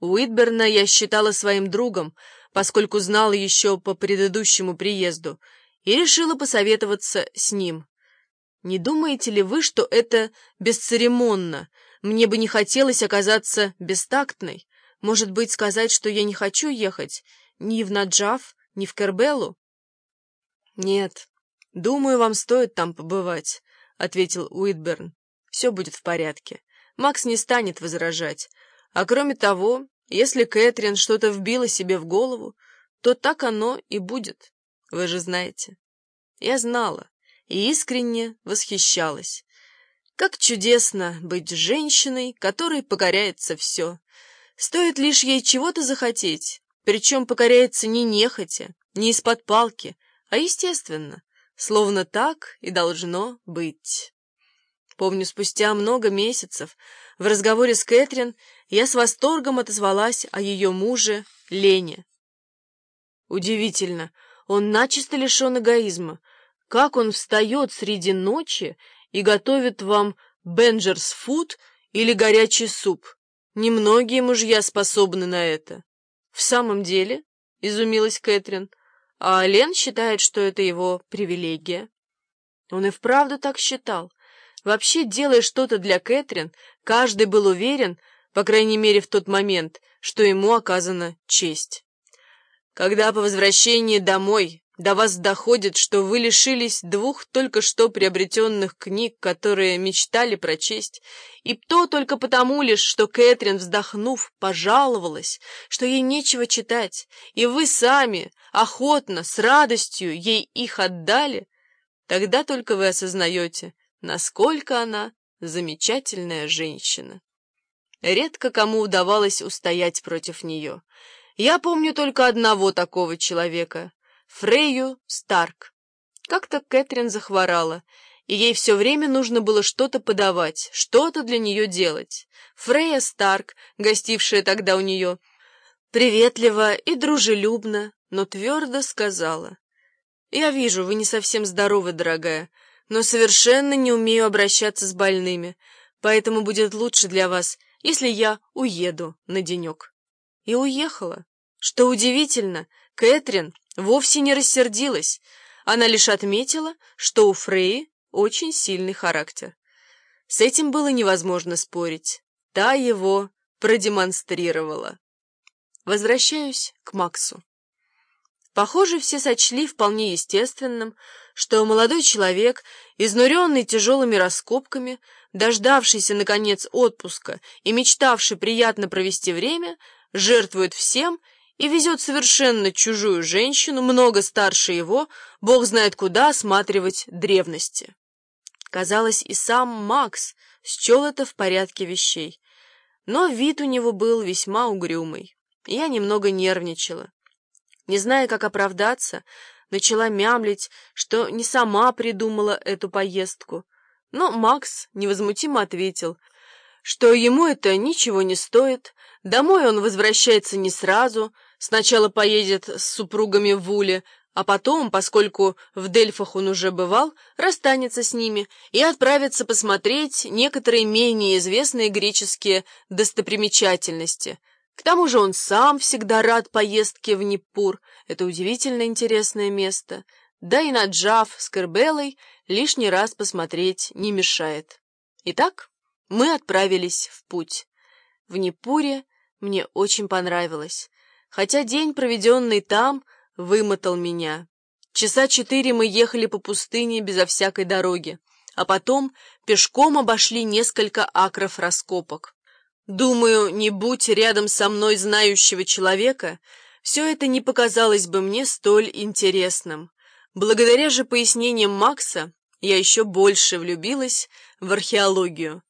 Уитберна я считала своим другом, поскольку знала еще по предыдущему приезду, и решила посоветоваться с ним. Не думаете ли вы, что это бесцеремонно? Мне бы не хотелось оказаться бестактной. Может быть, сказать, что я не хочу ехать ни в Наджав, ни в Кербелу? Нет, думаю, вам стоит там побывать, — ответил Уитберн. Все будет в порядке. Макс не станет возражать. А кроме того, если Кэтрин что-то вбила себе в голову, то так оно и будет. Вы же знаете. Я знала и искренне восхищалась. Как чудесно быть женщиной, которой покоряется все. Стоит лишь ей чего-то захотеть, причем покоряется не нехотя, не из-под палки, а естественно, словно так и должно быть. Помню, спустя много месяцев в разговоре с Кэтрин я с восторгом отозвалась о ее муже Лене. Удивительно, он начисто лишен эгоизма. Как он встает среди ночи и готовит вам бенджерс фуд или горячий суп? Немногие мужья способны на это. В самом деле, — изумилась Кэтрин, — а Лен считает, что это его привилегия. Он и вправду так считал. Вообще, делая что-то для Кэтрин, каждый был уверен, по крайней мере в тот момент, что ему оказана честь. Когда по возвращении домой до вас доходит, что вы лишились двух только что приобретенных книг, которые мечтали прочесть, и то только потому лишь, что Кэтрин, вздохнув, пожаловалась, что ей нечего читать, и вы сами, охотно, с радостью ей их отдали, тогда только вы осознаете, насколько она замечательная женщина. Редко кому удавалось устоять против нее. Я помню только одного такого человека — Фрейю Старк. Как-то Кэтрин захворала, и ей все время нужно было что-то подавать, что-то для нее делать. Фрейя Старк, гостившая тогда у нее, приветливо и дружелюбно, но твердо сказала. «Я вижу, вы не совсем здоровы, дорогая, но совершенно не умею обращаться с больными, поэтому будет лучше для вас, если я уеду на денек. И уехала. Что удивительно, Кэтрин вовсе не рассердилась. Она лишь отметила, что у Фреи очень сильный характер. С этим было невозможно спорить. Та его продемонстрировала. Возвращаюсь к Максу. Похоже, все сочли вполне естественным, что молодой человек, изнуренный тяжелыми раскопками, дождавшийся, наконец, отпуска и мечтавший приятно провести время, жертвует всем и везет совершенно чужую женщину, много старше его, бог знает куда, осматривать древности. Казалось, и сам Макс счел это в порядке вещей. Но вид у него был весьма угрюмый. Я немного нервничала. Не зная, как оправдаться, начала мямлить, что не сама придумала эту поездку. Но Макс невозмутимо ответил, что ему это ничего не стоит, домой он возвращается не сразу, сначала поедет с супругами в Уле, а потом, поскольку в Дельфах он уже бывал, расстанется с ними и отправится посмотреть некоторые менее известные греческие достопримечательности — к тому же он сам всегда рад поездке в Непур, это удивительно интересное место, да и на Джав с Кербелой лишний раз посмотреть не мешает. Итак, мы отправились в путь. В Непуре мне очень понравилось, хотя день, проведенный там, вымотал меня. Часа четыре мы ехали по пустыне безо всякой дороги, а потом пешком обошли несколько акров раскопок. Думаю, не будь рядом со мной знающего человека, все это не показалось бы мне столь интересным. Благодаря же пояснениям Макса я еще больше влюбилась в археологию.